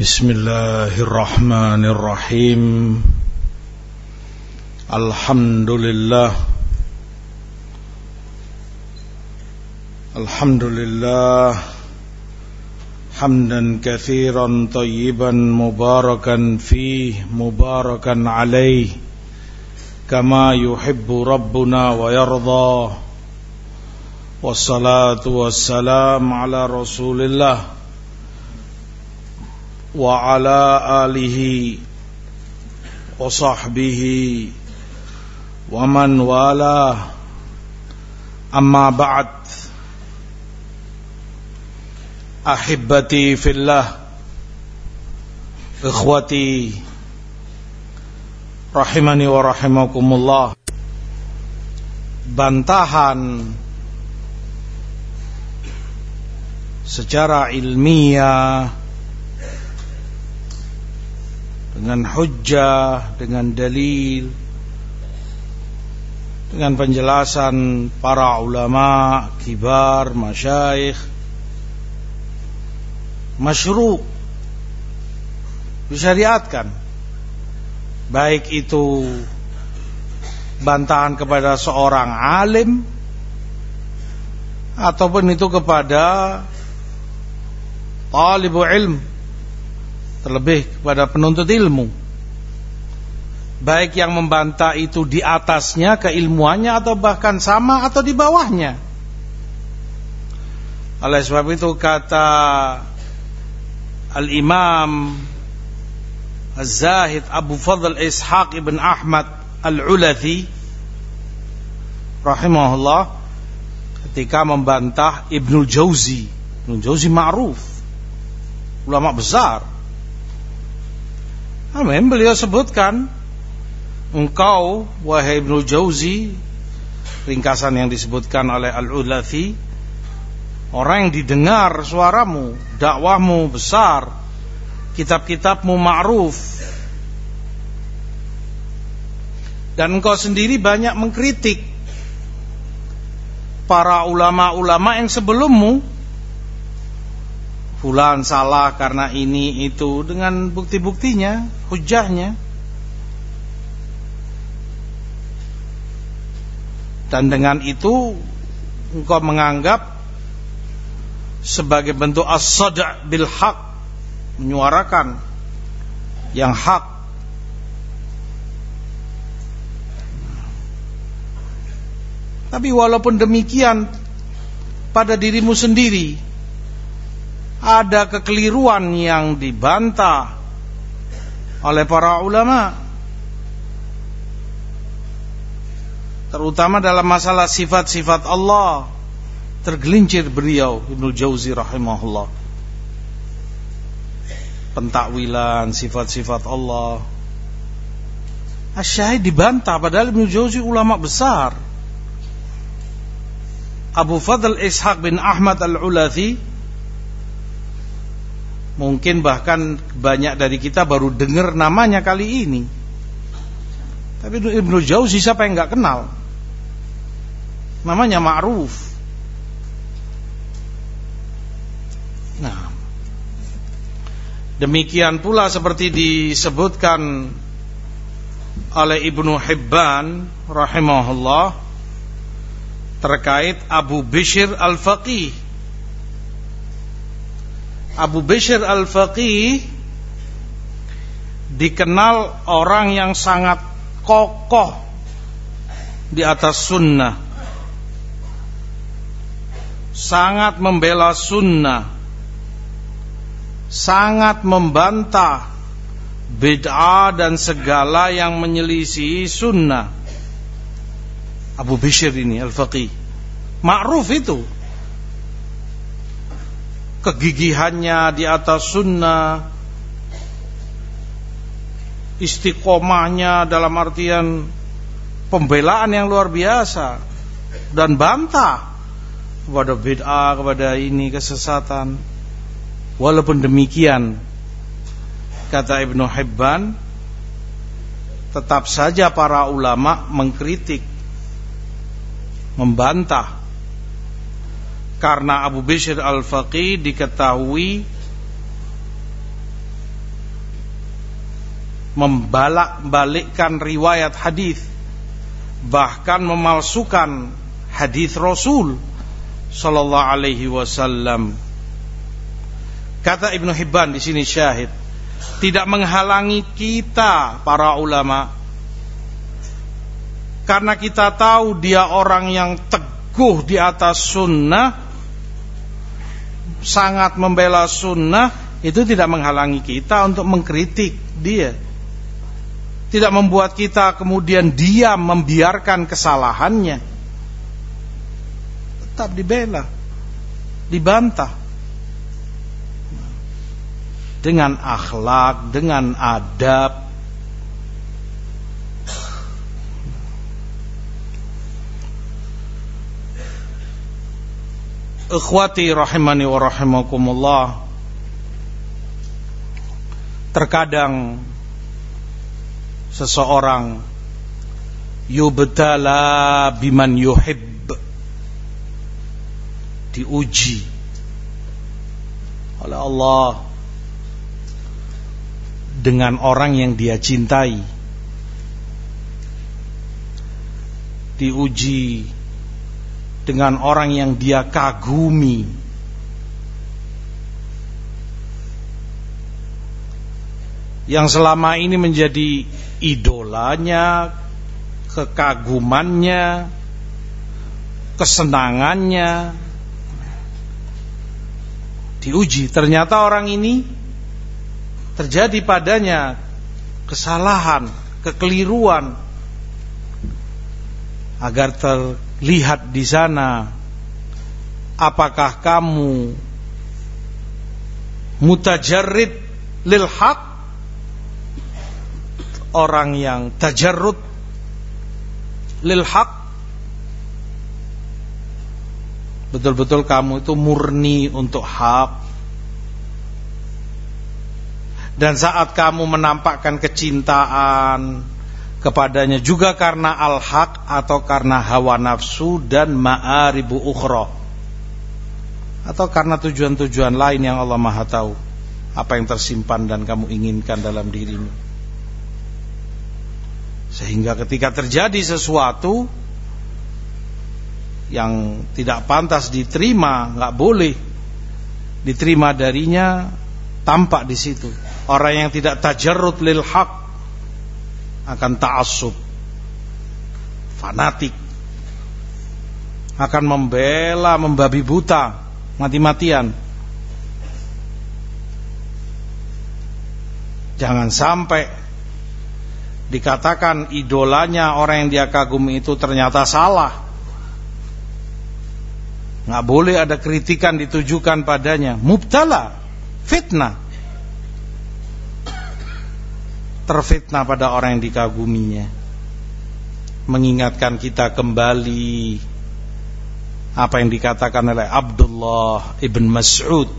بسم الله الرحمن الرحيم الحمد لله الحمد لله حمدا كثيرا طيبا مباركا فيه مباركا عليه كما يحب ربنا ويرضى والصلاة والسلام على رسول الله وعلى آله وصحبه ومن والاه أما بعد أحبتي في الله إخوتي rahimani wa rahimakumullah bantahan secara ilmiah dengan hujjah, dengan dalil, dengan penjelasan para ulama, kibar, masyayikh, masyru' disyariatkan. Baik itu bantahan kepada seorang alim ataupun itu kepada talibu ilm terlebih kepada penuntut ilmu. Baik yang membantah itu di atasnya keilmuannya atau bahkan sama atau di bawahnya. Oleh sebab itu kata Al-Imam Az-Zahid Abu Fadl Ishaq ibn Ahmad Al-Ulathi rahimahullah ketika membantah Ibnu Jauzi. Ibnu Jauzi ma'ruf. Ulama besar Amin beliau sebutkan engkau wahai Ibnu Jauzi ringkasan yang disebutkan oleh Al-Ulathi orang yang didengar suaramu dakwahmu besar kitab-kitabmu ma'ruf. Dan engkau sendiri banyak mengkritik para ulama-ulama yang sebelummu fulan salah karena ini itu dengan bukti-buktinya hujahnya. Dan dengan itu engkau menganggap sebagai bentuk as-sada' bil haq menyuarakan yang hak. Tapi walaupun demikian pada dirimu sendiri ada kekeliruan yang dibantah oleh para ulama terutama dalam masalah sifat-sifat Allah tergelincir beliau Ibnu Jauzi rahimahullah pentakwilan sifat-sifat Allah. Asyahid dibantah padahal Ibnu Jauzi ulama besar. Abu Fadl Ishaq bin Ahmad Al-Ulathi mungkin bahkan banyak dari kita baru dengar namanya kali ini. Tapi Ibnu Jauzi siapa yang nggak kenal? Namanya ma'ruf. Nah, Demikian pula seperti disebutkan oleh Ibnu Hibban rahimahullah terkait Abu Bishr Al-Faqih. Abu Bishr Al-Faqih dikenal orang yang sangat kokoh di atas sunnah. Sangat membela sunnah sangat membantah bid'ah dan segala yang menyelisih sunnah. Abu Bishr ini Al-Faqih. Ma'ruf itu. Kegigihannya di atas sunnah. Istiqomahnya dalam artian pembelaan yang luar biasa. Dan bantah kepada bid'ah, kepada ini kesesatan Walaupun demikian kata Ibnu Hibban tetap saja para ulama mengkritik membantah karena Abu Bishr Al-Faqih diketahui membalak-balikkan riwayat hadis bahkan memalsukan hadis Rasul sallallahu alaihi wasallam. Kata Ibnu Hibban di sini syahid tidak menghalangi kita para ulama. Karena kita tahu dia orang yang teguh di atas sunnah sangat membela sunnah itu tidak menghalangi kita untuk mengkritik dia. Tidak membuat kita kemudian diam membiarkan kesalahannya. Tetap dibela dibantah. Dengan akhlak dengan adab Ikhwati rahimani wa rahimakumullah. Terkadang seseorang yubtala biman yuhib diuji oleh Allah dengan orang yang dia cintai diuji dengan orang yang dia kagumi yang selama ini menjadi idolanya, kekagumannya, kesenangannya diuji. Ternyata orang ini terjadi padanya kesalahan, kekeliruan agar terlihat di sana. Apakah kamu mutajarrid lil haq? Orang yang tajarrud lil haq? Betul-betul kamu itu murni untuk hak. Dan saat kamu menampakkan kecintaan kepadanya juga karena al-haq atau karena hawa nafsu dan ma'aribu ukhra. Atau karena tujuan-tujuan lain yang Allah Maha tahu. Apa yang tersimpan dan kamu inginkan dalam dirimu. Sehingga ketika terjadi sesuatu yang tidak pantas diterima, nggak boleh diterima darinya, tampak di situ. Orang yang tidak tajarrud lil haq akan ta'assub, fanatik, akan membela, membabi buta, mati-matian. Jangan sampai dikatakan idolanya orang yang dia kagumi itu ternyata salah. Nggak boleh ada kritikan ditujukan padanya. Mubtala. Fitnah terfitnah pada orang yang dikaguminya. Mengingatkan kita kembali apa yang dikatakan oleh Abdullah ibn Mas'ud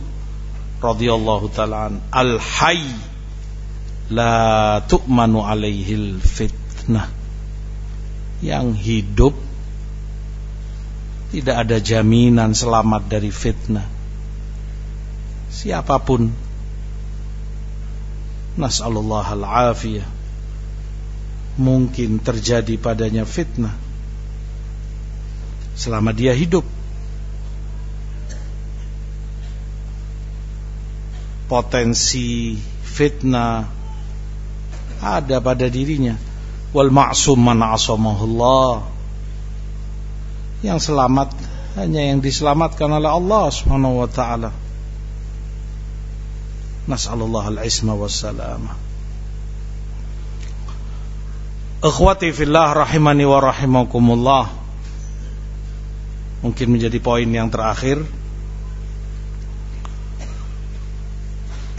radhiyallahu taala al hayy la tu'manu alaihil fitnah. Yang hidup tidak ada jaminan selamat dari fitnah. Siapa pun nas'alullah al-afiyah mungkin terjadi padanya fitnah. Selama dia hidup. Potensi fitnah ada pada dirinya. Wal ma'sum man asamahullah. Yang selamat hanya yang diselamatkan oleh Allah Subhanahu wa taala nas'alullah al-isma wassalamah Ikhwati fillah rahimani wa rahimakumullah. Mungkin menjadi poin yang terakhir.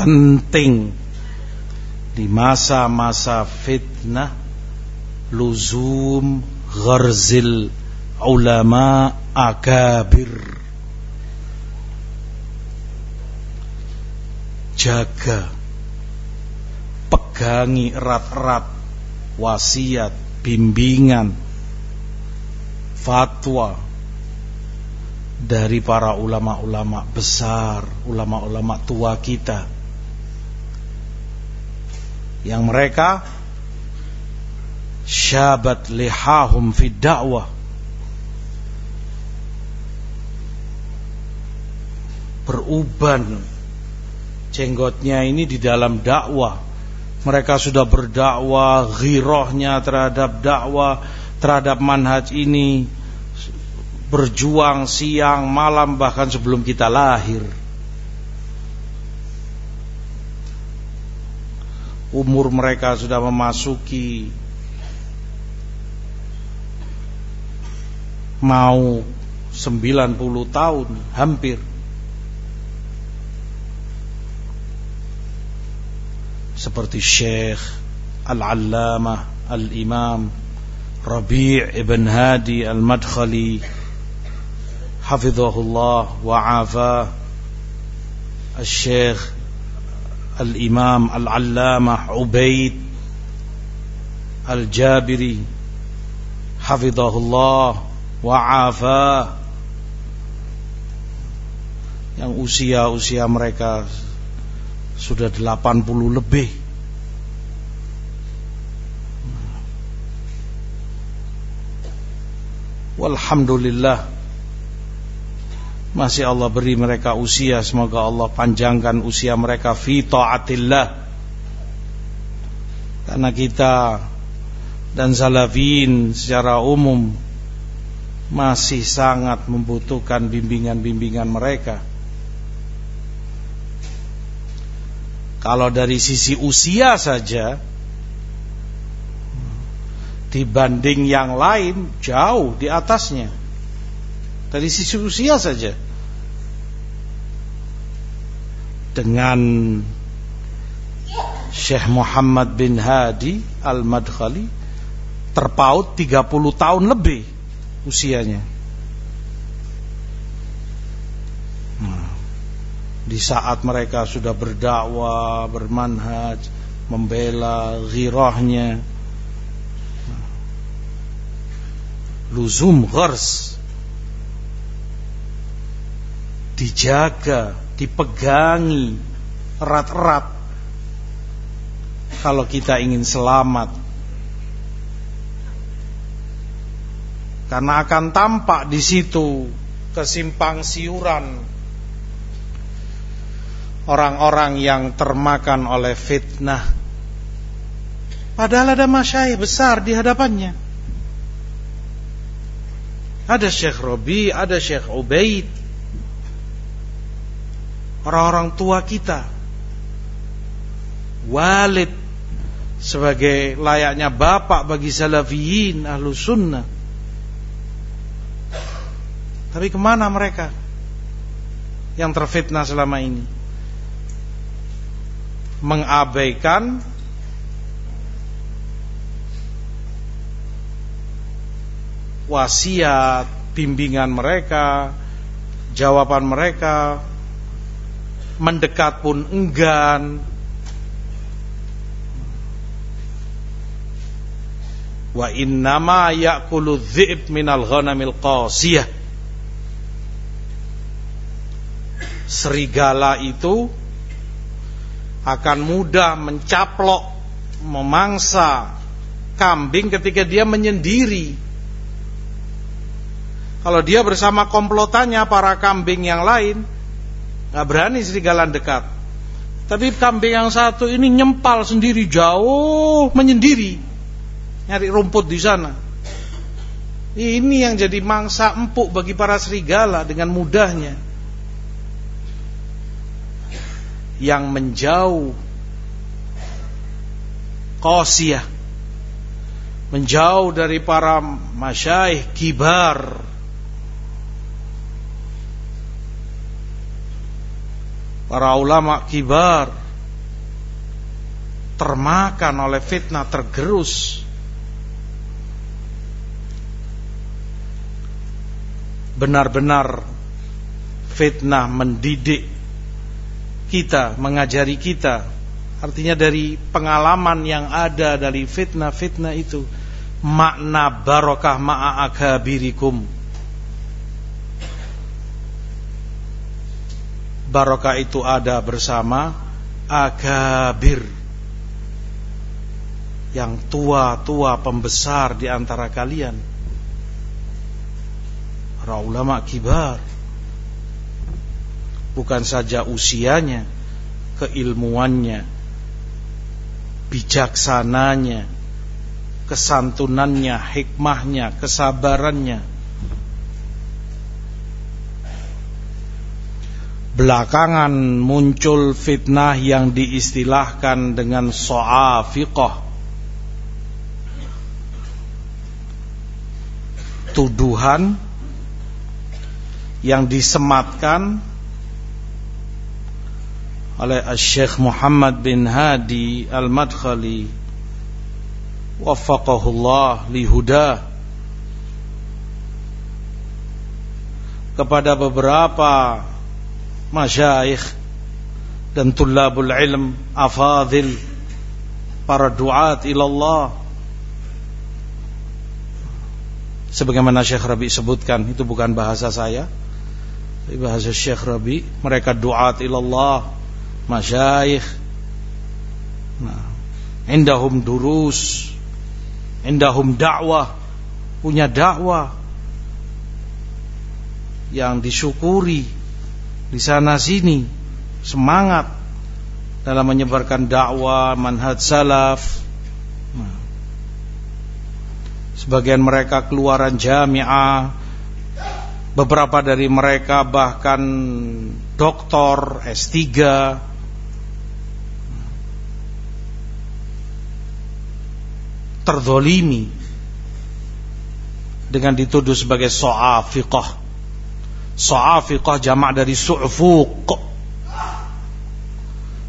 Penting di masa-masa fitnah luzum gharzil ulama akabir jaga pegangi erat-erat wasiat bimbingan fatwa dari para ulama-ulama besar ulama-ulama tua kita. Yang mereka syabat lihahum fi da'wah. Beruban jenggotnya ini di dalam dakwah. Mereka sudah berdakwah ghirohnya terhadap dakwah terhadap manhaj ini berjuang siang malam bahkan sebelum kita lahir. Umur mereka sudah memasuki mau 90 tahun hampir seperti Syekh Al-Allamah Al-Imam Rabi' ibn Hadi Al-Madkhali Hafizahullah wa afah Al-Syekh الإمام العلامة عبيد الجابري حفظه الله وعافاه yang usia-usia mereka sudah 80 lebih. Walhamdulillah. Masih Allah beri mereka usia semoga Allah panjangkan usia mereka fi taatillah. Karena kita dan salafin secara umum masih sangat membutuhkan bimbingan-bimbingan mereka kalau dari sisi usia saja dibanding yang lain jauh di atasnya. Dari sisi usia saja. Dengan Syekh Muhammad bin Hadi Al-Madkhali terpaut 30 tahun lebih usianya di saat mereka sudah berdakwah bermanhaj membela ghirahnya. Luzum ghars. Dijaga, dipegangi erat-erat. Kalau kita ingin selamat. Karena akan tampak di situ kesimpang siuran orang-orang yang termakan oleh fitnah. Padahal ada masyayikh besar di hadapannya. Ada Syekh Robi, ada Syekh Ubaid, orang-orang tua kita walid sebagai layaknya bapak bagi salafiyin ahlu sunnah tapi ke mana mereka yang terfitnah selama ini mengabaikan wasiat bimbingan mereka jawaban mereka mendekat pun enggan. Wa innama ya'kulu dhi'b minal ghanamil qasiyah. Serigala itu akan mudah mencaplok memangsa kambing ketika dia menyendiri kalau dia bersama komplotannya para kambing yang lain nggak berani serigala dekat. Tapi kambing yang satu ini nyempal sendiri jauh menyendiri nyari rumput di sana. Ini yang jadi mangsa empuk bagi para serigala dengan mudahnya. Yang menjauh Qasiyah Menjauh dari para masyaih kibar. Para ulama kibar termakan oleh fitnah tergerus. Benar-benar fitnah mendidik kita, mengajari kita. Artinya dari pengalaman yang ada dari fitnah-fitnah itu makna barokah ma'a akabirikum barokah itu ada bersama akabir yang tua-tua pembesar di antara kalian para ulama kibar bukan saja usianya keilmuannya bijaksananya kesantunannya hikmahnya kesabarannya. Belakangan muncul fitnah yang diistilahkan dengan so'afiqah. Tuduhan yang disematkan oleh Syekh Muhammad bin Hadi Al-Madkhali. Waffaqahullah lihuda kepada beberapa masyayikh dan tulabul ilm afadil para duat ilallah. Sebagaimana Syekh Rabi sebutkan itu bukan bahasa saya tapi bahasa Syekh Rabi mereka duat ilallah masyayikh nah indahum durus indahum dakwah punya dakwah yang disyukuri di sana sini semangat dalam menyebarkan dakwah manhaj salaf. Sebagian mereka keluaran jamiah Beberapa dari mereka bahkan doktor S3 Terdolimi Dengan dituduh sebagai so'afiqah So'afiqah jamak dari su'fuq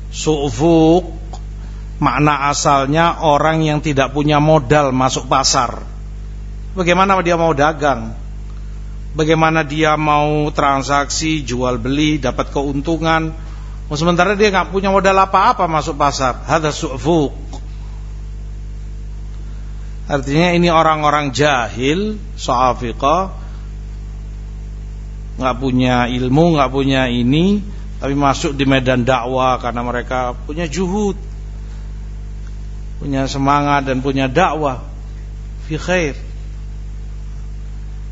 Su'fuq Makna asalnya orang yang tidak punya modal masuk pasar Bagaimana dia mau dagang? Bagaimana dia mau transaksi, jual beli, dapat keuntungan? Oh, sementara dia nggak punya modal apa-apa masuk pasar. Hada su'fuq. Artinya ini orang-orang jahil, so'afiqah, nggak punya ilmu, nggak punya ini, tapi masuk di medan dakwah karena mereka punya juhud, punya semangat dan punya dakwah. Fi.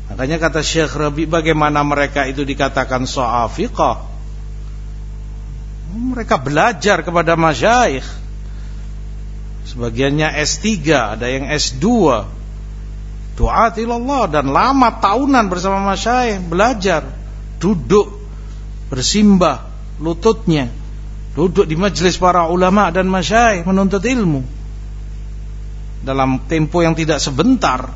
Makanya kata Syekh Rabi bagaimana mereka itu dikatakan so'afiqah Mereka belajar kepada masyaikh Sebagiannya S3 Ada yang S2 Doa Allah Dan lama tahunan bersama masyaikh Belajar Duduk Bersimbah Lututnya Duduk di majelis para ulama dan masyaikh Menuntut ilmu. Dalam tempo yang tidak sebentar.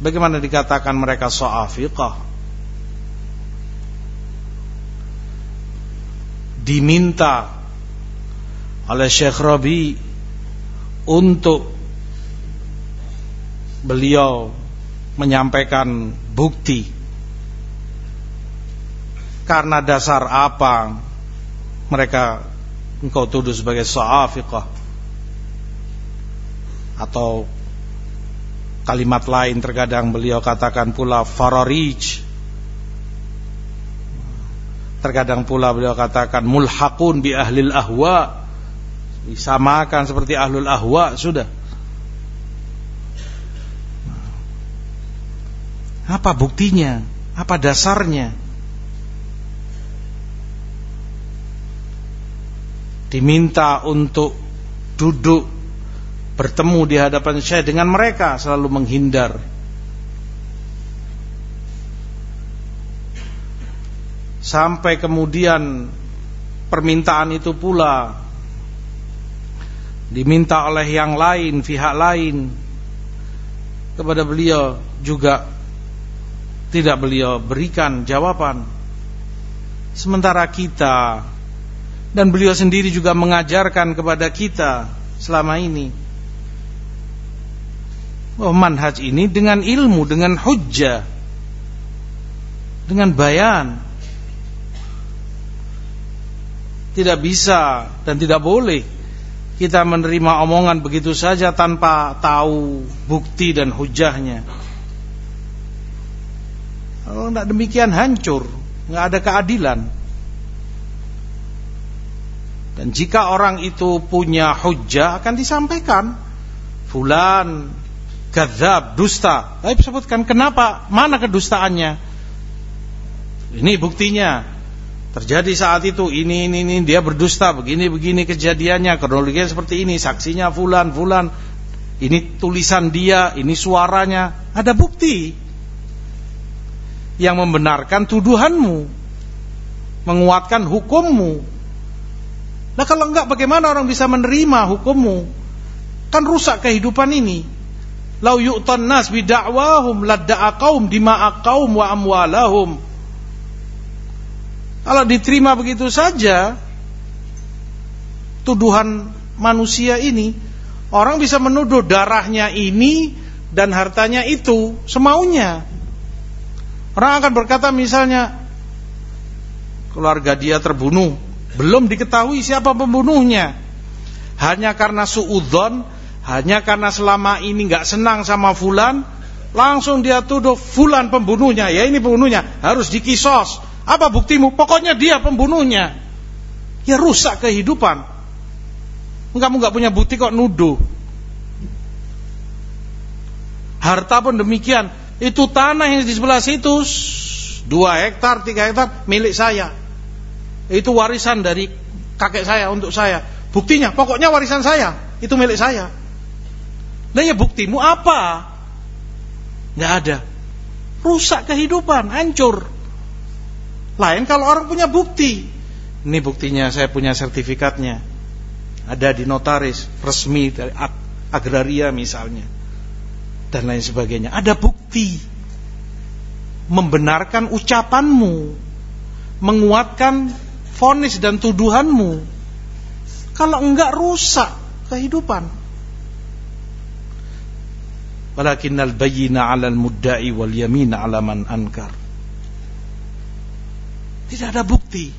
Bagaimana dikatakan mereka so'afiqah? Diminta oleh Syekh Rabi Untuk beliau menyampaikan bukti Karena dasar apa mereka engkau tuduh sebagai so'afiqah Atau Kalimat lain terkadang beliau katakan pula fararij. Terkadang pula beliau katakan mulhaqun bi ahlil ahwa. Disamakan seperti ahlul ahwa sudah. Apa buktinya? Apa dasarnya? Diminta untuk duduk bertemu di hadapan saya dengan mereka selalu menghindar sampai kemudian permintaan itu pula diminta oleh yang lain pihak lain kepada beliau juga tidak beliau berikan jawaban sementara kita dan beliau sendiri juga mengajarkan kepada kita selama ini Oh, manhaj ini dengan ilmu, dengan hujjah, dengan bayan. Tidak bisa dan tidak boleh kita menerima omongan begitu saja tanpa tahu bukti dan hujahnya. Kalau tidak demikian hancur, nggak ada keadilan. Dan jika orang itu punya hujah akan disampaikan. Fulan gadzab, dusta. Tapi sebutkan kenapa? Mana kedustaannya? Ini buktinya. Terjadi saat itu ini ini ini dia berdusta begini begini kejadiannya kronologinya seperti ini saksinya fulan fulan ini tulisan dia ini suaranya ada bukti yang membenarkan tuduhanmu menguatkan hukummu Nah kalau enggak bagaimana orang bisa menerima hukummu? Kan rusak kehidupan ini. Lau yu'tan nas bida'wahum ladda'a qaum dima'a qaum wa amwalahum. Kalau diterima begitu saja tuduhan manusia ini, orang bisa menuduh darahnya ini dan hartanya itu semaunya. Orang akan berkata misalnya keluarga dia terbunuh belum diketahui siapa pembunuhnya. Hanya karena suudzon, hanya karena selama ini nggak senang sama fulan, langsung dia tuduh fulan pembunuhnya. Ya ini pembunuhnya, harus dikisos. Apa buktimu? Pokoknya dia pembunuhnya. Ya rusak kehidupan. Kamu nggak punya bukti kok nuduh. Harta pun demikian. Itu tanah yang di sebelah situ dua hektar, tiga hektar milik saya. Itu warisan dari kakek saya untuk saya. Buktinya, pokoknya warisan saya, itu milik saya. Nah ya buktimu apa? Nggak ada. Rusak kehidupan, hancur. Lain kalau orang punya bukti. Ini buktinya saya punya sertifikatnya. Ada di notaris resmi dari agraria misalnya. Dan lain sebagainya. Ada bukti membenarkan ucapanmu, menguatkan fonis dan tuduhanmu. Kalau enggak rusak kehidupan. Walakinnal bayyina 'alal mudda'i wal yamin 'ala man ankar. Tidak ada bukti.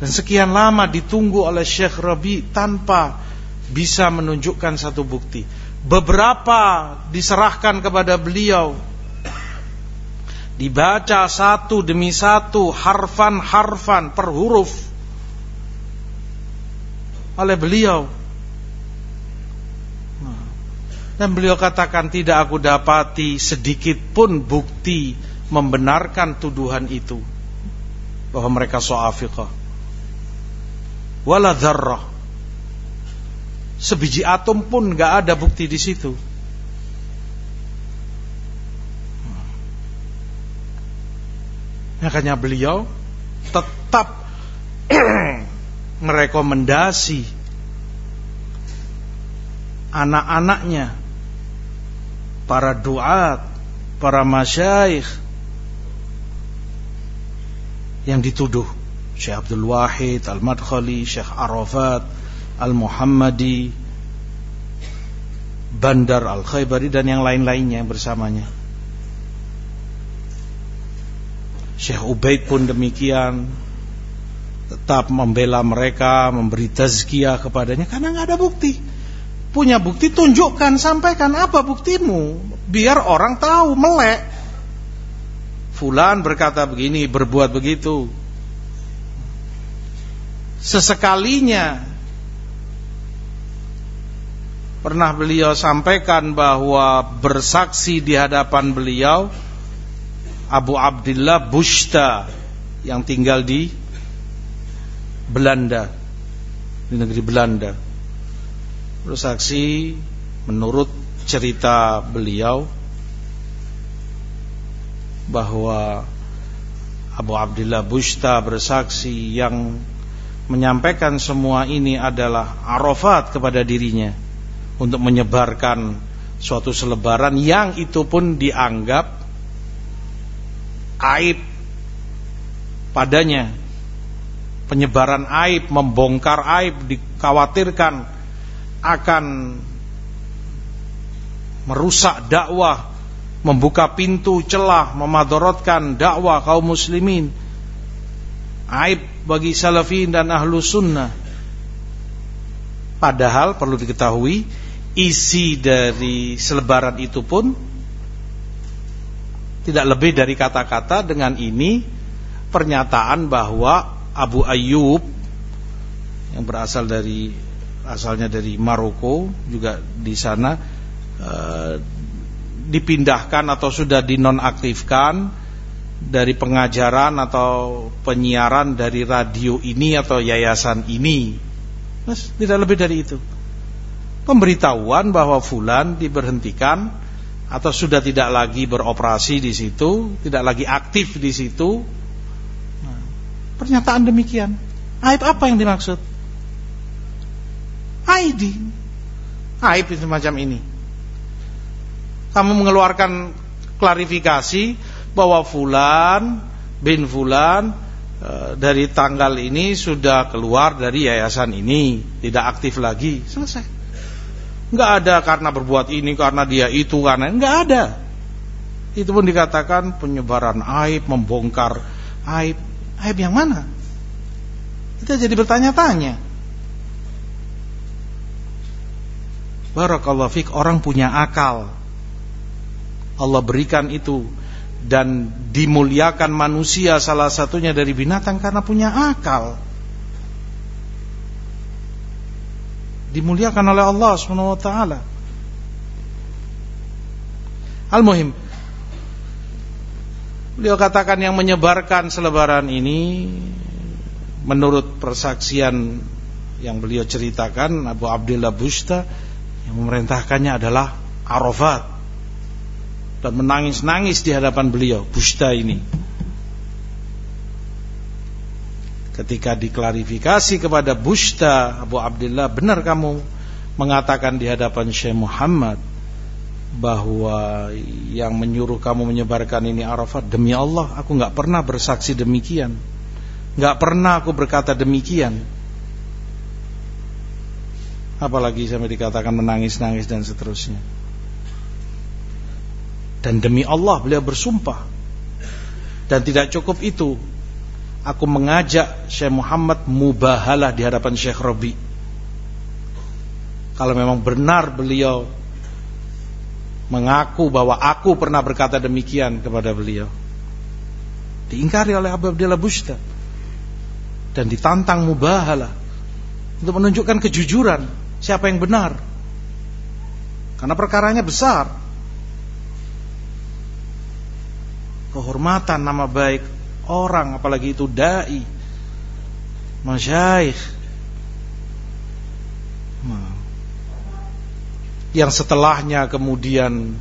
Dan sekian lama ditunggu oleh Syekh Rabi tanpa bisa menunjukkan satu bukti. Beberapa diserahkan kepada beliau dibaca satu demi satu harfan-harfan per huruf oleh beliau dan beliau katakan tidak aku dapati sedikit pun bukti membenarkan tuduhan itu bahwa mereka so'afiqah. Wala dzarrah sebiji atom pun gak ada bukti di situ. Makanya beliau tetap merekomendasi anak-anaknya para duat, para masyaikh yang dituduh Syekh Abdul Wahid Al-Madkhali, Syekh Arafat Al-Muhammadi Bandar Al-Khaybari dan yang lain-lainnya bersamanya Syekh Ubaid pun demikian tetap membela mereka, memberi tazkiyah kepadanya karena nggak ada bukti. Punya bukti tunjukkan, sampaikan apa buktimu biar orang tahu melek. Fulan berkata begini, berbuat begitu. Sesekalinya pernah beliau sampaikan bahwa bersaksi di hadapan beliau Abu Abdullah Bushta yang tinggal di Belanda di negeri Belanda bersaksi menurut cerita beliau bahwa Abu Abdullah Bushta bersaksi yang menyampaikan semua ini adalah arafat kepada dirinya untuk menyebarkan suatu selebaran yang itu pun dianggap aib padanya. Penyebaran aib membongkar aib dikhawatirkan akan merusak dakwah membuka pintu celah memadorotkan dakwah kaum muslimin. Aib bagi salafin dan ahlu sunnah. Padahal perlu diketahui isi dari selebaran itu pun tidak lebih dari kata-kata dengan ini pernyataan bahwa Abu Ayyub yang berasal dari asalnya dari Maroko juga di sana uh, dipindahkan atau sudah dinonaktifkan dari pengajaran atau penyiaran dari radio ini atau yayasan ini. Mas, tidak lebih dari itu. Pemberitahuan bahwa fulan diberhentikan atau sudah tidak lagi beroperasi di situ, tidak lagi aktif di situ. Nah, pernyataan demikian. Aib apa yang dimaksud? ID. Aib itu macam ini. Kamu mengeluarkan klarifikasi bahwa fulan bin fulan e, dari tanggal ini sudah keluar dari yayasan ini, tidak aktif lagi. Selesai. Enggak ada karena berbuat ini, karena dia itu, karena enggak ada. Itu pun dikatakan penyebaran aib, membongkar aib. Aib yang mana? Kita jadi bertanya-tanya. Barakallahu fik orang punya akal. Allah berikan itu dan dimuliakan manusia salah satunya dari binatang karena punya akal. Dimuliakan oleh Allah Subhanahu wa taala. Al-muhim Beliau katakan yang menyebarkan selebaran ini menurut persaksian yang beliau ceritakan Abu Abdullah Busta yang memerintahkannya adalah Arafat dan menangis-nangis di hadapan beliau Busta ini. Ketika diklarifikasi kepada Busta Abu Abdullah benar kamu mengatakan di hadapan Syekh Muhammad bahwa yang menyuruh kamu menyebarkan ini Arafat demi Allah aku nggak pernah bersaksi demikian. Nggak pernah aku berkata demikian. Apalagi sampai dikatakan menangis-nangis dan seterusnya. Dan demi Allah beliau bersumpah. Dan tidak cukup itu, aku mengajak Syekh Muhammad mubahalah di hadapan Syekh Robi. Kalau memang benar beliau mengaku bahwa aku pernah berkata demikian kepada beliau. Diingkari oleh Abu Abdullah Busta dan ditantang mubahalah untuk menunjukkan kejujuran siapa yang benar. Karena perkaranya besar. Kehormatan nama baik orang apalagi itu dai. Masyaikh. Yang setelahnya kemudian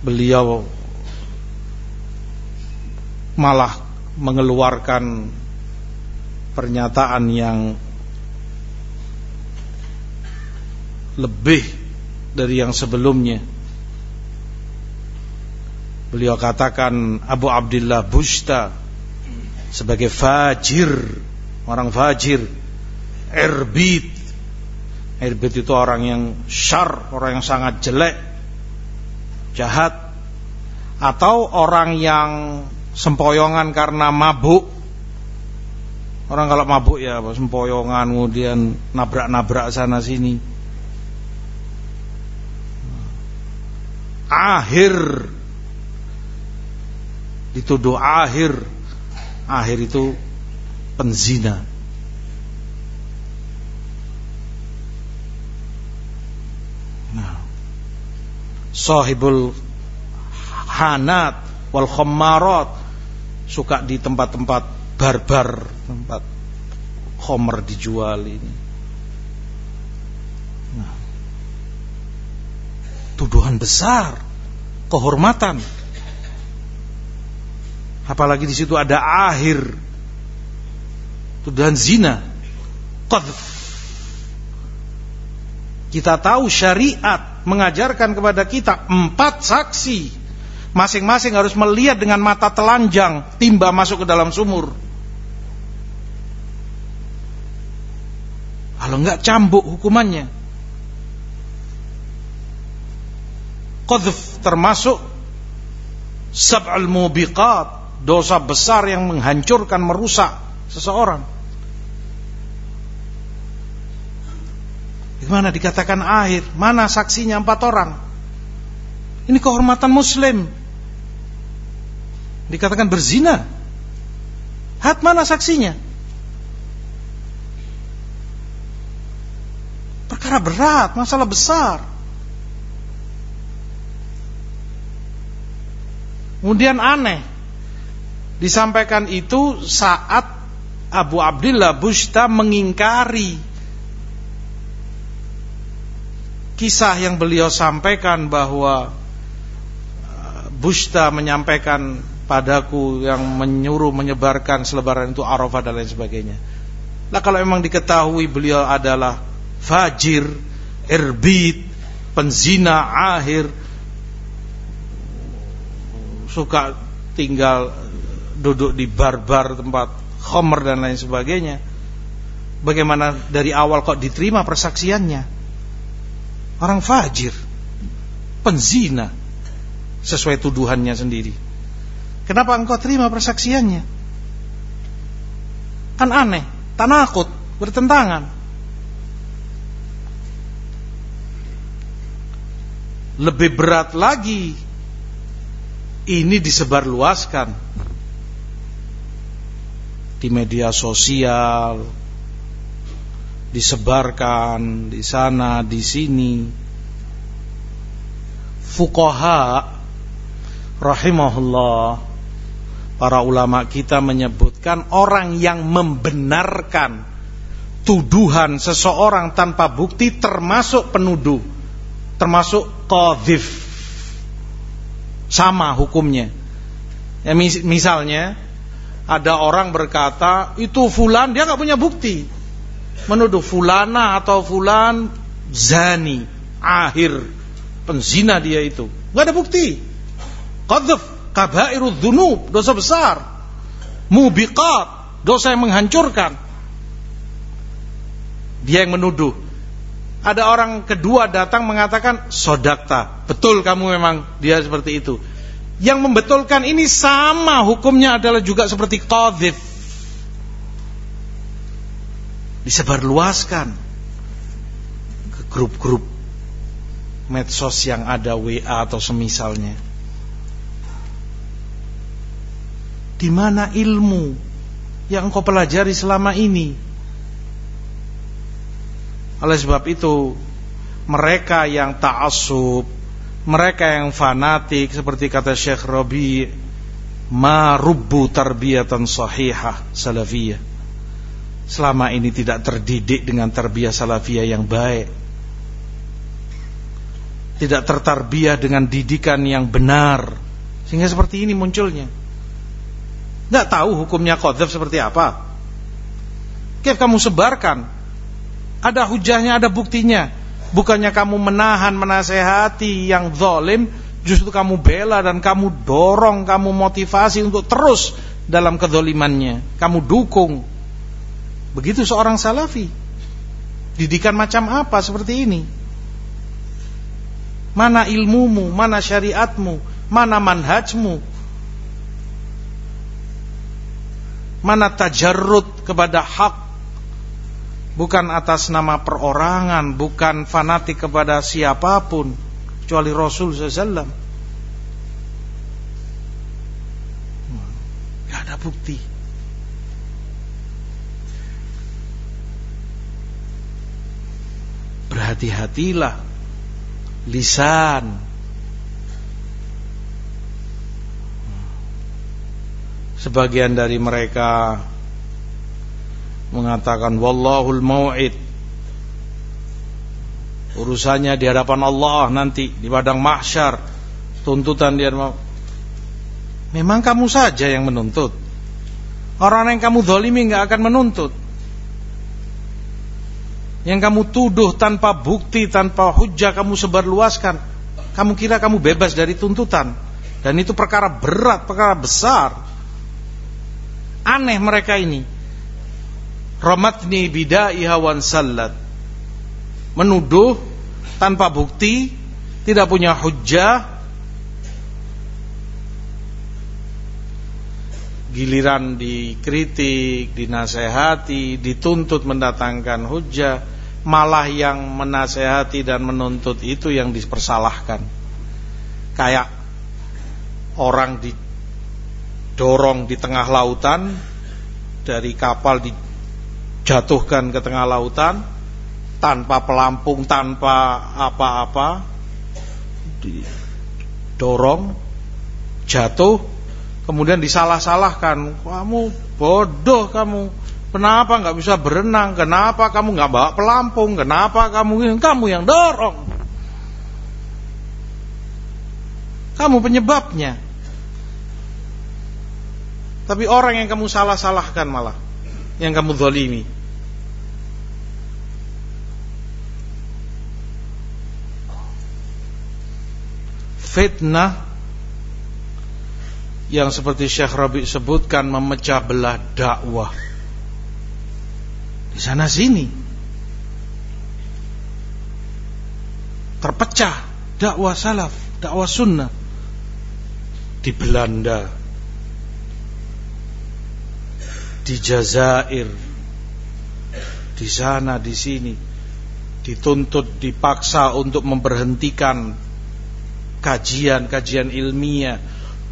beliau malah mengeluarkan pernyataan yang lebih dari yang sebelumnya. Beliau katakan Abu Abdullah Busta sebagai fajir, orang fajir, erbit. Erbit itu orang yang syar, orang yang sangat jelek, jahat, atau orang yang sempoyongan karena mabuk. Orang kalau mabuk ya sempoyongan kemudian nabrak-nabrak sana sini akhir dituduh akhir. Akhir itu penzina. Nah. Sahibul hanat wal khammarat. Suka di tempat-tempat barbar tempat khomer dijual ini. Tuduhan besar, kehormatan. Apalagi di situ ada akhir tuduhan zina, qadhf. Kita tahu syariat mengajarkan kepada kita empat saksi. Masing-masing harus melihat dengan mata telanjang timba masuk ke dalam sumur. Kalau enggak cambuk hukumannya. qadhf termasuk sab'al mubiqat, dosa besar yang menghancurkan, merusak seseorang. Gimana dikatakan akhir? Mana saksinya empat orang? Ini kehormatan muslim. Dikatakan berzina. Hat mana saksinya? Perkara berat, masalah besar. Kemudian aneh Disampaikan itu saat Abu Abdullah Bushta mengingkari kisah yang beliau sampaikan bahwa uh, Bushta menyampaikan padaku yang menyuruh menyebarkan selebaran itu Arafah dan lain sebagainya. Lah kalau memang diketahui beliau adalah fajir, erbit, penzina akhir, suka tinggal duduk di bar-bar tempat khomer dan lain sebagainya. Bagaimana dari awal kok diterima persaksiannya? Orang fajir, penzina, sesuai tuduhannya sendiri. Kenapa engkau terima persaksiannya? Kan aneh, tanakut, bertentangan. Lebih berat lagi ini disebarluaskan di media sosial, disebarkan di sana, di sini. Fuqaha rahimahullah para ulama kita menyebutkan orang yang membenarkan tuduhan seseorang tanpa bukti termasuk penuduh, termasuk qadhif. Sama hukumnya. Ya, misalnya ada orang berkata itu fulan dia nggak punya bukti. Menuduh fulana atau fulan zani akhir penzina dia itu. Nggak ada bukti. Qadzaf kabairud dzunub dosa besar. Mubiqat dosa yang menghancurkan. Dia yang menuduh. Ada orang kedua datang mengatakan sodakta. Betul kamu memang dia seperti itu yang membetulkan ini sama hukumnya adalah juga seperti qadhif. Disebarluaskan ke grup-grup medsos yang ada WA atau semisalnya. Di mana ilmu yang engkau pelajari selama ini? Oleh sebab itu, mereka yang ta'assub mereka yang fanatik seperti kata Syekh Rabi ma rubbu tarbiyatan sahihah salafiyah. Selama ini tidak terdidik dengan tarbiyah salafiyah yang baik. Tidak tertarbiyah dengan didikan yang benar. Sehingga seperti ini munculnya. Tidak tahu hukumnya qadzaf seperti apa. Kif kamu sebarkan. Ada hujahnya ada buktinya Bukannya kamu menahan, menasehati yang zalim, justru kamu bela dan kamu dorong, kamu motivasi untuk terus dalam kezolimannya. Kamu dukung. Begitu seorang salafi. Didikan macam apa seperti ini? Mana ilmumu, mana syariatmu, mana manhajmu? Mana tajarrud kepada hak bukan atas nama perorangan, bukan fanatik kepada siapa pun kecuali Rasul SAW. Gak ada bukti. Berhati-hatilah lisan. Sebagian dari mereka mengatakan wallahul mau'id. Urusannya di hadapan Allah nanti di padang mahsyar tuntutan dia memang kamu saja yang menuntut. Orang yang kamu zalimi nggak akan menuntut. Yang kamu tuduh tanpa bukti tanpa hujah kamu sebarluaskan kamu kira kamu bebas dari tuntutan. Dan itu perkara berat perkara besar. Aneh mereka ini ramatni bidaiha wan sallat menuduh tanpa bukti tidak punya hujjah giliran dikritik, dinasehati, dituntut mendatangkan hujjah, malah yang menasehati dan menuntut itu yang dipersalahkan. Kayak orang didorong di tengah lautan dari kapal di jatuhkan ke tengah lautan tanpa pelampung, tanpa apa-apa, didorong, jatuh, kemudian disalah-salahkan. Kamu bodoh kamu. Kenapa nggak bisa berenang? Kenapa kamu nggak bawa pelampung? Kenapa kamu kamu yang dorong? Kamu penyebabnya. Tapi orang yang kamu salah-salahkan malah yang kamu zalimi. Fitnah yang seperti Syekh Rabi sebutkan memecah belah dakwah. Di sana sini. Terpecah dakwah salaf, dakwah sunnah. Di Belanda di Jazair di sana di sini dituntut dipaksa untuk memberhentikan kajian-kajian ilmiah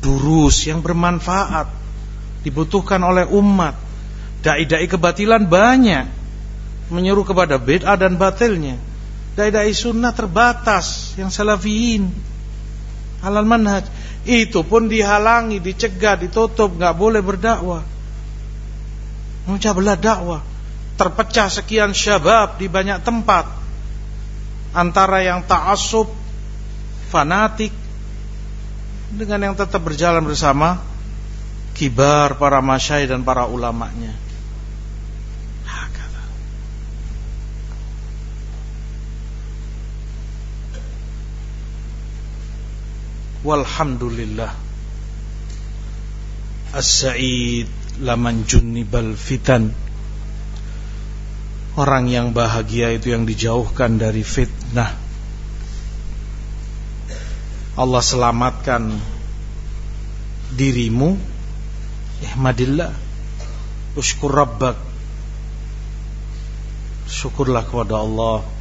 durus yang bermanfaat dibutuhkan oleh umat. Dai-dai kebatilan banyak menyeru kepada bid'ah dan batilnya. Dai-dai sunnah terbatas yang salafiyin halal manhaj. Itu pun dihalangi dicegah ditutup nggak boleh berdakwah Memecah belah dakwah. Terpecah sekian syabab di banyak tempat. Antara yang ta'asub, fanatik, dengan yang tetap berjalan bersama kibar para masyai dan para ulamanya. Walhamdulillah As-Sa'id laman junnibal fitan. Orang yang bahagia itu yang dijauhkan dari fitnah. Allah selamatkan dirimu Ihmadillah Ushkur Rabbak. Syukurlah kepada Allah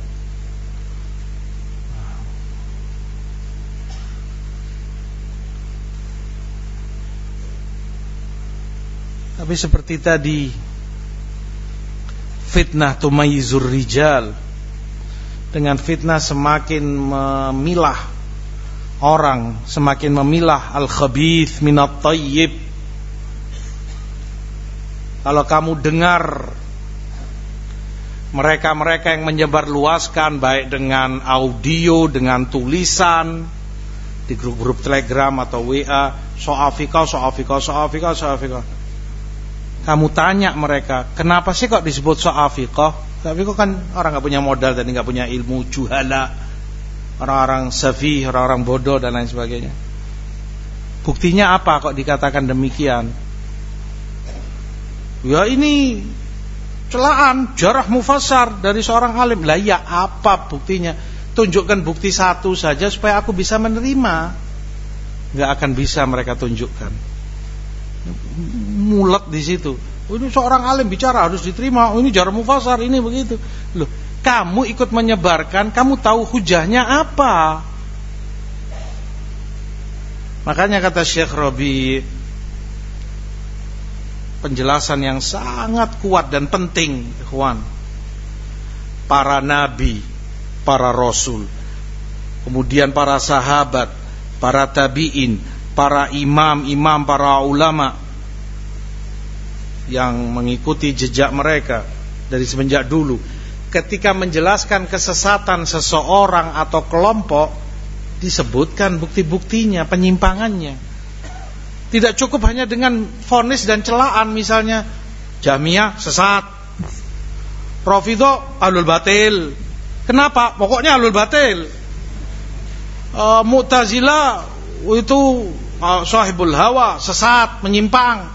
Tapi seperti tadi fitnah tumayizur rijal dengan fitnah semakin memilah orang, semakin memilah al-khabith minat tayyib. Kalau kamu dengar mereka-mereka yang menyebar luaskan baik dengan audio, dengan tulisan di grup-grup Telegram atau WA, soal fikah, soal fikah, soal kamu tanya mereka, kenapa sih kok disebut soal fiqh? Tapi kok kan orang nggak punya modal dan nggak punya ilmu juhala, orang-orang safi, orang-orang bodoh dan lain sebagainya. Buktinya apa kok dikatakan demikian? Ya ini celaan jarah mufassar dari seorang alim. Lah ya apa buktinya? Tunjukkan bukti satu saja supaya aku bisa menerima. Nggak akan bisa mereka tunjukkan mulet di situ. Oh, ini seorang alim bicara harus diterima. Oh, ini jarum mufasar ini begitu. Loh, kamu ikut menyebarkan, kamu tahu hujahnya apa? Makanya kata Syekh Robi penjelasan yang sangat kuat dan penting, ikhwan. Para nabi, para rasul, kemudian para sahabat, para tabi'in, para imam-imam, para ulama yang mengikuti jejak mereka dari semenjak dulu ketika menjelaskan kesesatan seseorang atau kelompok disebutkan bukti-buktinya, penyimpangannya. Tidak cukup hanya dengan fonis dan celaan misalnya Jamiah sesat. Profido alul batil. Kenapa? Pokoknya alul batil. Uh, Mu'tazila itu sahibul hawa, sesat, menyimpang.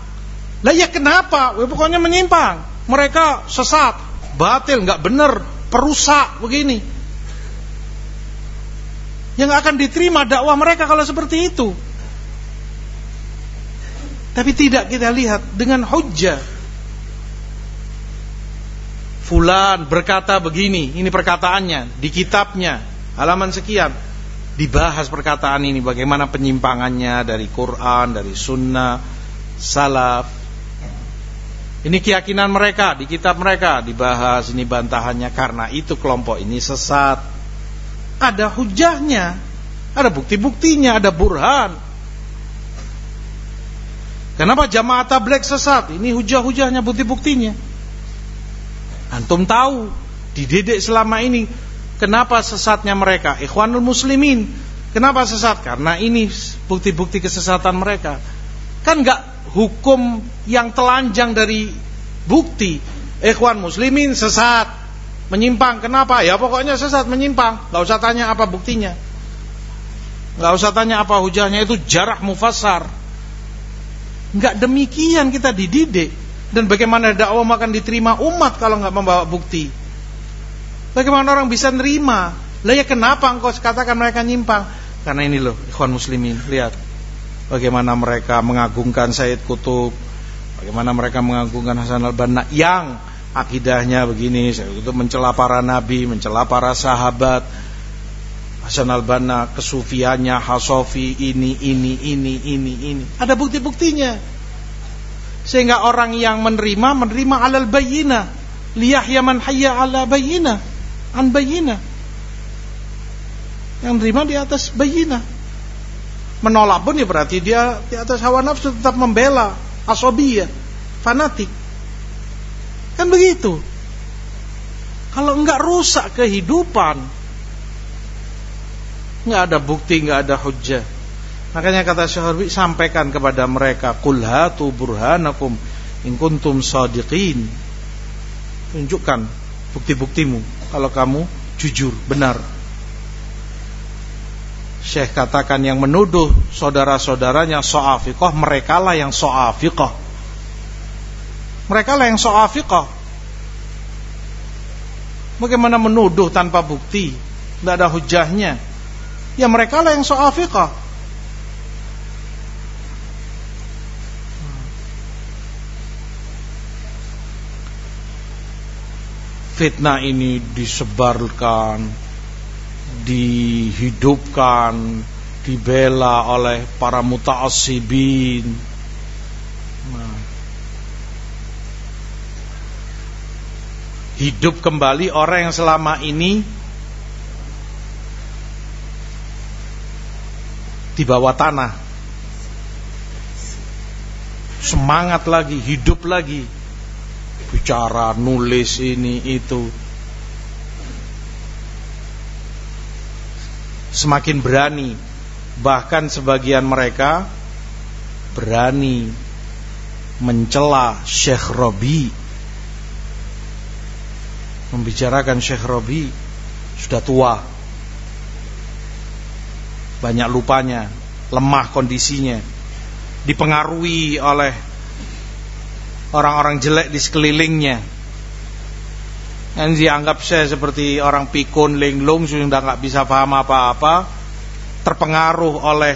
Lah ya kenapa? Ya, pokoknya menyimpang. Mereka sesat, batil, nggak benar, perusak begini. Yang akan diterima dakwah mereka kalau seperti itu. Tapi tidak kita lihat dengan hujah. Fulan berkata begini, ini perkataannya di kitabnya, halaman sekian. Dibahas perkataan ini bagaimana penyimpangannya dari Quran, dari sunnah, salaf, Ini keyakinan mereka di kitab mereka dibahas ini bantahannya karena itu kelompok ini sesat. Ada hujahnya, ada bukti-buktinya, ada burhan. Kenapa jamaah tabligh sesat? Ini hujah-hujahnya, bukti-buktinya. Antum tahu, dididik selama ini kenapa sesatnya mereka? Ikhwanul muslimin. Kenapa sesat? Karena ini bukti-bukti kesesatan mereka. Kan nggak hukum yang telanjang dari bukti. Ikhwan muslimin sesat, menyimpang. Kenapa? Ya pokoknya sesat, menyimpang. Gak usah tanya apa buktinya. Gak usah tanya apa hujahnya itu jarah mufassar. Enggak demikian kita dididik. Dan bagaimana dakwah akan diterima umat kalau enggak membawa bukti? Bagaimana orang bisa nerima? Lah ya kenapa engkau katakan mereka nyimpang? Karena ini loh, ikhwan muslimin, lihat. Bagaimana mereka mengagungkan Said Kutub. Bagaimana mereka mengagungkan Hasan al-Banna yang akidahnya begini, itu mencela para nabi, mencela para sahabat. Hasan al-Banna kesufiannya, Hasofi ini ini ini ini ini. Ada bukti-buktinya. Sehingga orang yang menerima menerima alal bayyina. Liyahya man hayya ala bayyina. An bayyina. Yang menerima di atas bayyina. Menolak pun ya berarti dia di atas hawa nafsu tetap membela asobiyah, fanatik. Kan begitu. Kalau enggak rusak kehidupan, nggak ada bukti, nggak ada hujah. Makanya kata Syahrabi sampaikan kepada mereka kul hatu burhanakum in kuntum sadiqin. Tunjukkan bukti-buktimu kalau kamu jujur, benar. Syekh katakan yang menuduh saudara-saudaranya so'afiqah, mereka lah yang so'afiqah. Mereka lah yang so'afiqah. Bagaimana menuduh tanpa bukti? Tidak ada hujahnya Ya mereka lah yang soal Fitnah ini disebarkan, dihidupkan, dibela oleh para muta'assibin. Nah. Hidup kembali orang yang selama ini di bawah tanah. Semangat lagi, hidup lagi. Bicara, nulis ini itu. Semakin berani. Bahkan sebagian mereka berani mencela Syekh Robi. Membicarakan Syekh Robi sudah tua banyak lupanya, lemah kondisinya, dipengaruhi oleh orang-orang jelek di sekelilingnya. Yang dianggap saya seperti orang pikun, linglung, sudah nggak bisa paham apa-apa, terpengaruh oleh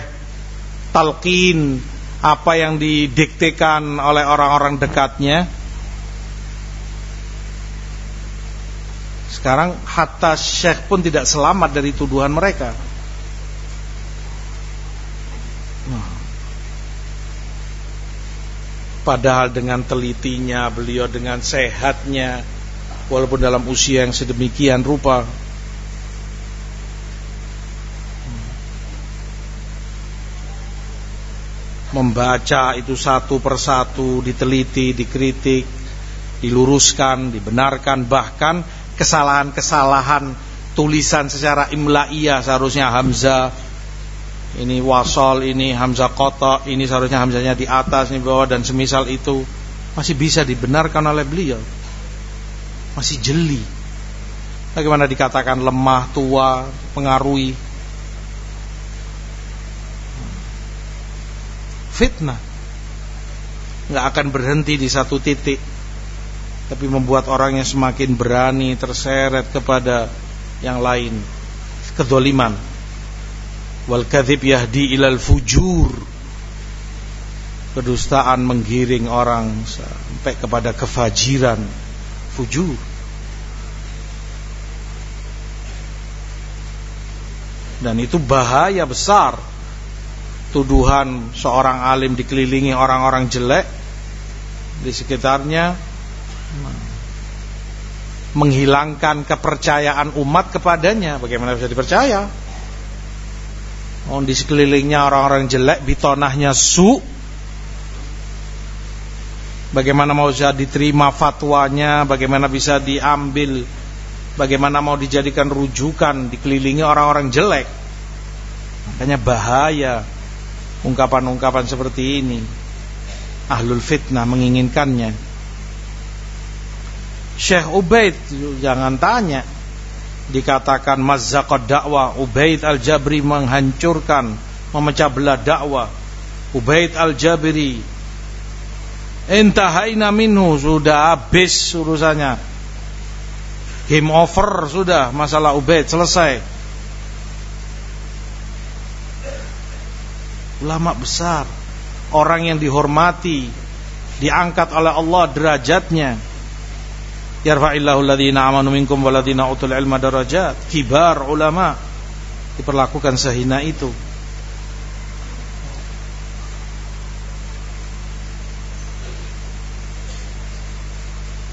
talqin apa yang didiktekan oleh orang-orang dekatnya. Sekarang hatta syekh pun tidak selamat dari tuduhan mereka. Padahal dengan telitinya beliau dengan sehatnya walaupun dalam usia yang sedemikian rupa. Membaca itu satu persatu diteliti, dikritik, diluruskan, dibenarkan bahkan kesalahan-kesalahan tulisan secara imla'iyah seharusnya Hamzah ini wasol, ini hamzah kota, ini seharusnya hamzahnya di atas, ini bawah dan semisal itu masih bisa dibenarkan oleh beliau. Masih jeli. Bagaimana dikatakan lemah, tua, pengaruhi. Fitnah. Nggak akan berhenti di satu titik. Tapi membuat orangnya semakin berani terseret kepada yang lain. Kedoliman wal kadhib yahdi ilal fujur. Kedustaan menggiring orang sampai kepada kefajiran. Fujur. Dan itu bahaya besar. Tuduhan seorang alim dikelilingi orang-orang jelek di sekitarnya menghilangkan kepercayaan umat kepadanya. Bagaimana bisa dipercaya Oh, di sekelilingnya orang-orang jelek, bitonahnya su. Bagaimana mau bisa diterima fatwanya, bagaimana bisa diambil, bagaimana mau dijadikan rujukan dikelilingi orang-orang jelek. Makanya bahaya ungkapan-ungkapan seperti ini. Ahlul fitnah menginginkannya. Syekh Ubaid jangan tanya dikatakan mazzaqad dakwah Ubaid al-Jabri menghancurkan memecah belah dakwah Ubaid al-Jabri intahaina minhu. Sudah habis urusannya. Game over sudah masalah Ubaid selesai. Ulama besar orang yang dihormati diangkat oleh Allah derajatnya yarfa'illahu alladhina amanu minkum waladhina utul ilma darajat. Kibar ulama. Diperlakukan sehina itu.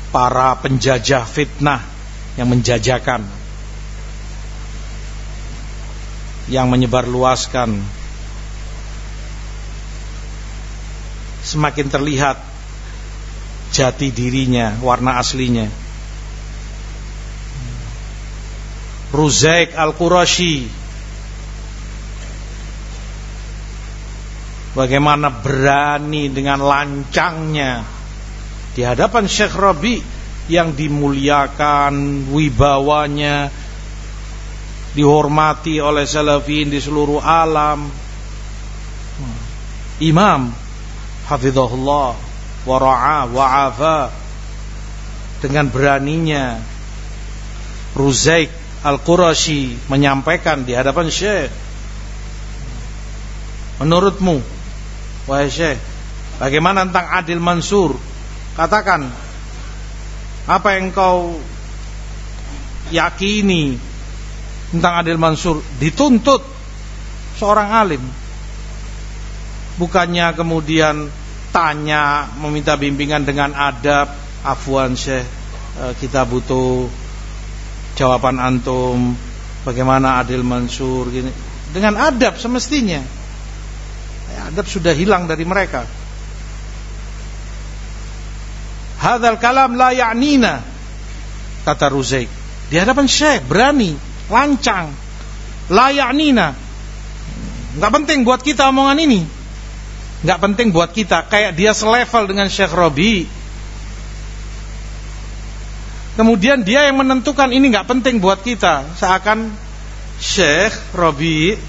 Para penjajah fitnah yang menjajakan. Yang menyebarluaskan. Semakin terlihat jati dirinya, warna aslinya. Ruzaik Al-Qurashi. Bagaimana berani dengan lancangnya. Di hadapan Syekh Rabi Yang dimuliakan Wibawanya Dihormati oleh salafin di seluruh alam. Imam Hafizahullah wara'a wa'afa. Dengan beraninya Ruzaik Al-Qurashi menyampaikan di hadapan Syekh. Menurutmu wahai Syekh bagaimana tentang Adil Mansur? Katakan apa yang kau yakini tentang Adil Mansur? Dituntut seorang alim. Bukannya kemudian tanya meminta bimbingan dengan adab. Afwan syekh eh, kita butuh jawaban antum. Bagaimana adil mansur gini. Dengan adab semestinya. Ya, adab sudah hilang dari mereka. Hadal kalam la ya'nina kata Ruzaik di hadapan syekh berani lancang. La ya'nina. Nggak penting buat kita omongan ini nggak penting buat kita. Kayak dia selevel dengan Syekh Robi. Kemudian dia yang menentukan ini nggak penting buat kita. Seakan Syekh Robi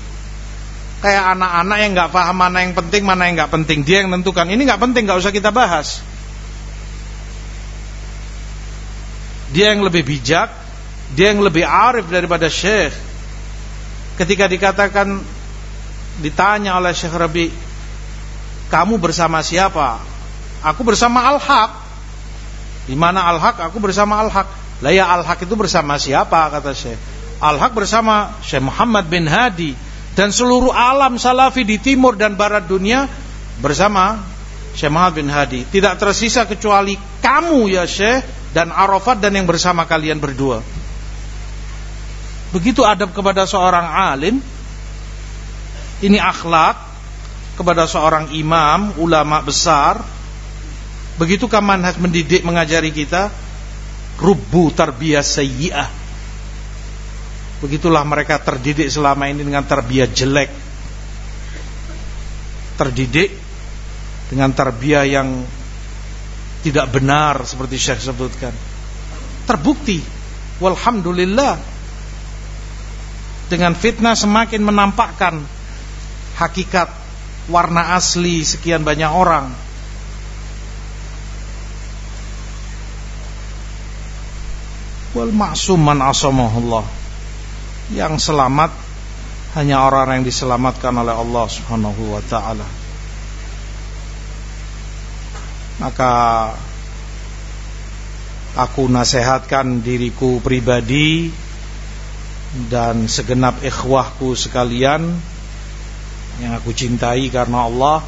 kayak anak-anak yang nggak paham mana yang penting mana yang nggak penting. Dia yang menentukan. Ini nggak penting nggak usah kita bahas. Dia yang lebih bijak dia yang lebih arif daripada Syekh ketika dikatakan ditanya oleh Syekh Rabi kamu bersama siapa? Aku bersama Al-Haq. Di mana Al-Haq? Aku bersama Al-Haq. Lah ya Al-Haq itu bersama siapa kata Syekh? Al-Haq bersama Syekh Muhammad bin Hadi dan seluruh alam salafi di timur dan barat dunia bersama Syekh Muhammad bin Hadi. Tidak tersisa kecuali kamu ya Syekh dan Arafat dan yang bersama kalian berdua. Begitu adab kepada seorang alim. Ini akhlak kepada seorang imam, ulama besar. Begitukah manhaj mendidik mengajari kita? Rubu tarbiyah sayyi'ah. Begitulah mereka terdidik selama ini dengan tarbiyah jelek. Terdidik dengan tarbiyah yang tidak benar seperti Syekh sebutkan. Terbukti walhamdulillah dengan fitnah semakin menampakkan hakikat warna asli sekian banyak orang. Wal ma'sum man asamahullah. Yang selamat hanya orang yang diselamatkan oleh Allah Subhanahu wa taala. Maka aku nasihatkan diriku pribadi dan segenap ikhwahku sekalian yang aku cintai karena Allah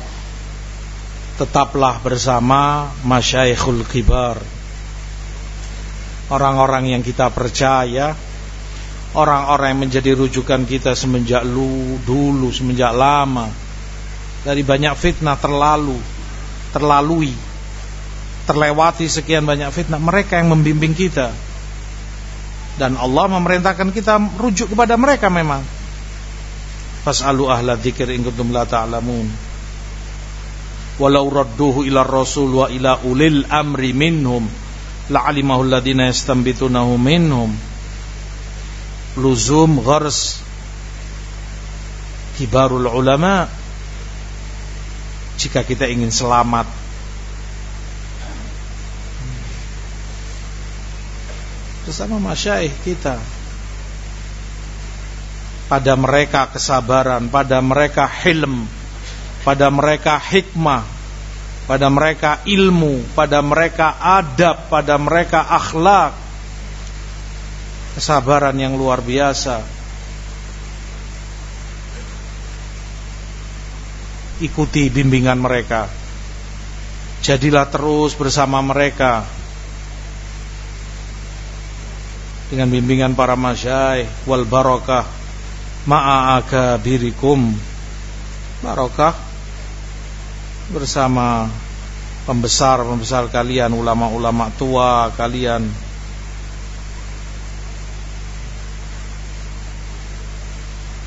tetaplah bersama masyaikhul kibar. Orang-orang yang kita percaya orang-orang yang menjadi rujukan kita semenjak lu dulu semenjak lama. Dari banyak fitnah terlalu terlalui terlewati sekian banyak fitnah mereka yang membimbing kita. Dan Allah memerintahkan kita rujuk kepada mereka memang fas'alu ahla dzikir in kuntum la ta'lamun. Walau radduhu ila rasul wa ila ulil amri minhum la'alimahu alladhina yastanbitunahu minhum. Luzum ghars kibarul ulama. Jika kita ingin selamat bersama masyaih kita pada mereka kesabaran pada mereka hilm pada mereka hikmah pada mereka ilmu pada mereka adab pada mereka akhlak. Kesabaran yang luar biasa. Ikuti bimbingan mereka. Jadilah terus bersama mereka. Dengan bimbingan para masyaih wal barakah ma'a akabirikum barakah bersama pembesar-pembesar kalian ulama-ulama tua kalian.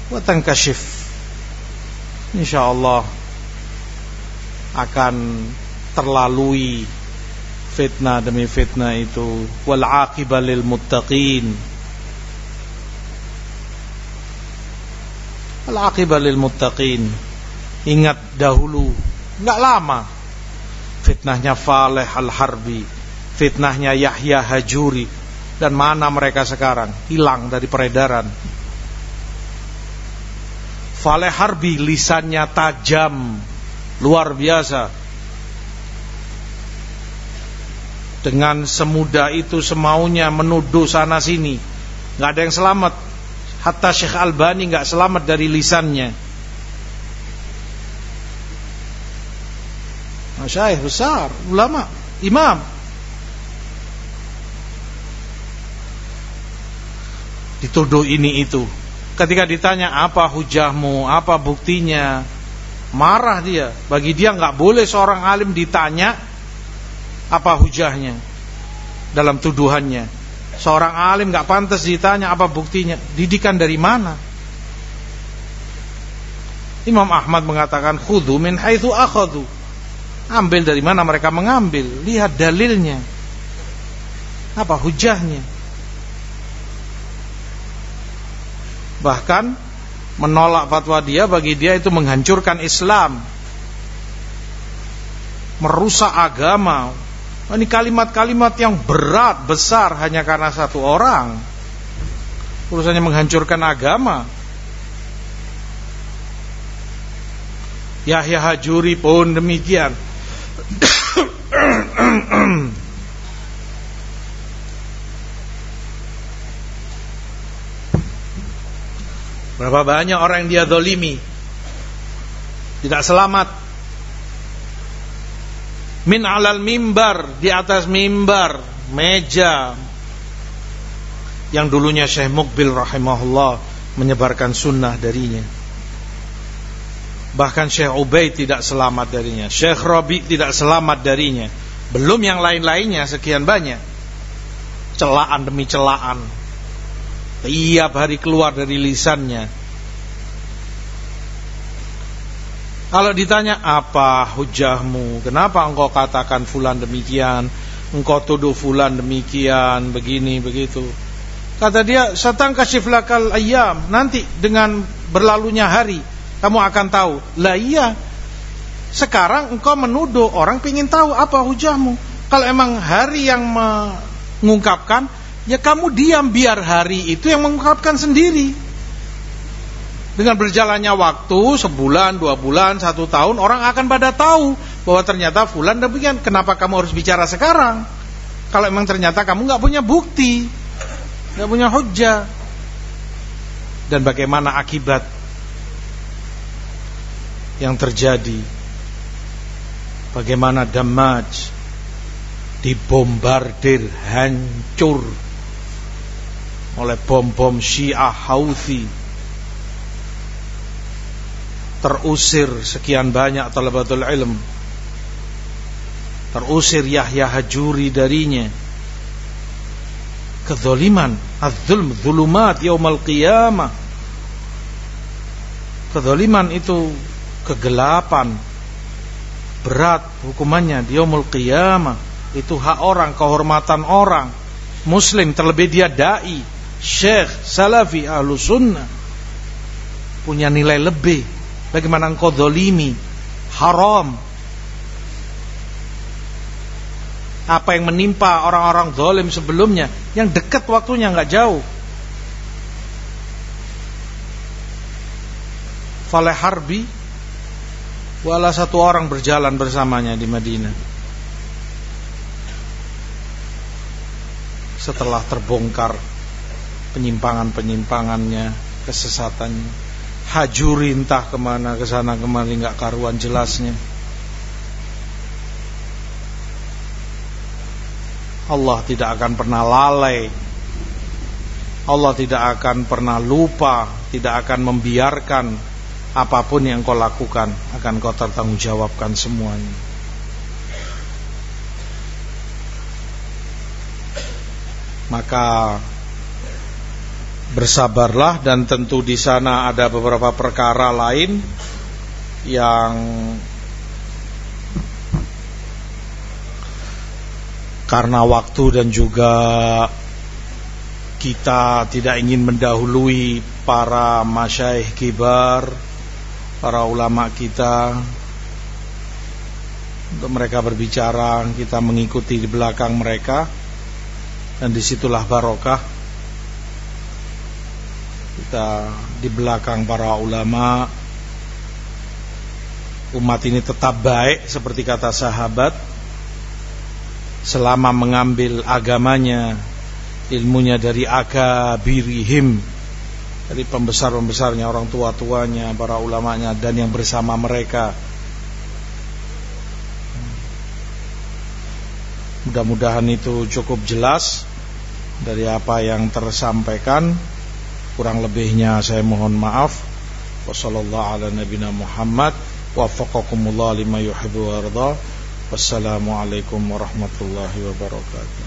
Wa tankashif insyaallah akan terlalui fitnah demi fitnah itu. Wal aqibah lil muttaqin al aqibah lil muttaqin ingat dahulu enggak lama. Fitnahnya Faleh al-Harbi fitnahnya Yahya Hajuri dan mana mereka sekarang? Hilang dari peredaran. Faleh Harbi lisannya tajam luar biasa. Dengan semudah itu semaunya menuduh sana sini. Nggak ada yang selamat hatta Syekh Albani nggak selamat dari lisannya. Masyaih besar, ulama, imam. Dituduh ini itu. Ketika ditanya apa hujahmu, apa buktinya? Marah dia. Bagi dia nggak boleh seorang alim ditanya apa hujahnya? Dalam tuduhannya seorang alim nggak pantas ditanya apa buktinya. Didikan dari mana? Imam Ahmad mengatakan khudhu min haitsu akhadhu. Ambil dari mana mereka mengambil. Lihat dalilnya. Apa hujahnya? Bahkan menolak fatwa dia bagi dia itu menghancurkan Islam. Merusak agama ini kalimat-kalimat yang berat, besar hanya karena satu orang. Urusannya menghancurkan agama. Yahya Hajuri pun demikian. Berapa banyak orang yang dia dolimi Tidak selamat min alal mimbar di atas mimbar meja. Yang dulunya Syekh Mukbil rahimahullah menyebarkan sunnah darinya. Bahkan Syekh Ubay tidak selamat darinya. Syekh Rabi tidak selamat darinya. Belum yang lain-lainnya sekian banyak. Celaan demi celaan. Tiap hari keluar dari lisannya Kalau ditanya apa hujahmu, kenapa engkau katakan fulan demikian, engkau tuduh fulan demikian, begini begitu. Kata dia, "Satang kasih lakal ayam." Nanti dengan berlalunya hari, kamu akan tahu. Lah iya. Sekarang engkau menuduh orang ingin tahu apa hujahmu. Kalau emang hari yang mengungkapkan, ya kamu diam biar hari itu yang mengungkapkan sendiri. Dengan berjalannya waktu sebulan, dua bulan, satu tahun orang akan pada tahu bahwa ternyata fulan demikian. Kenapa kamu harus bicara sekarang? Kalau memang ternyata kamu nggak punya bukti, nggak punya hujah, dan bagaimana akibat yang terjadi? bagaimana Damaj dibombardir hancur oleh bom-bom Syiah Houthi terusir sekian banyak talabatul ilm. Terusir Yahya Hajuri darinya. Kezaliman az-zulm zulumat yaumal qiyamah. Kezaliman itu kegelapan berat hukumannya di yaumul qiyamah. Itu hak orang kehormatan orang. Muslim terlebih dia dai syekh salafi ahlu sunnah. Punya nilai lebih Bagaimana engkau dolimi Haram. Apa yang menimpa orang-orang dolim sebelumnya Yang dekat waktunya nggak jauh. Faleh Harbi Wala satu orang berjalan bersamanya di Madinah. Setelah terbongkar Penyimpangan-penyimpangannya Kesesatannya hajuri entah ke mana ke sana kemari nggak karuan jelasnya. Allah tidak akan pernah lalai. Allah tidak akan pernah lupa tidak akan membiarkan apa pun yang kau lakukan akan kau tertanggungjawabkan semuanya. Maka bersabarlah dan tentu di sana ada beberapa perkara lain yang karena waktu dan juga kita tidak ingin mendahului para masyaih kibar, para ulama kita. Untuk mereka berbicara, kita mengikuti di belakang mereka. Dan di situlah barokah kita di belakang para ulama umat ini tetap baik seperti kata sahabat. Selama mengambil agamanya ilmunya dari akabirihim dari pembesar-pembesarnya orang tua-tuanya para ulamanya dan yang bersama mereka. Mudah-mudahan itu cukup jelas dari apa yang tersampaikan Kurang lebihnya saya mohon maaf. Wassalamualaikum warahmatullahi wabarakatuh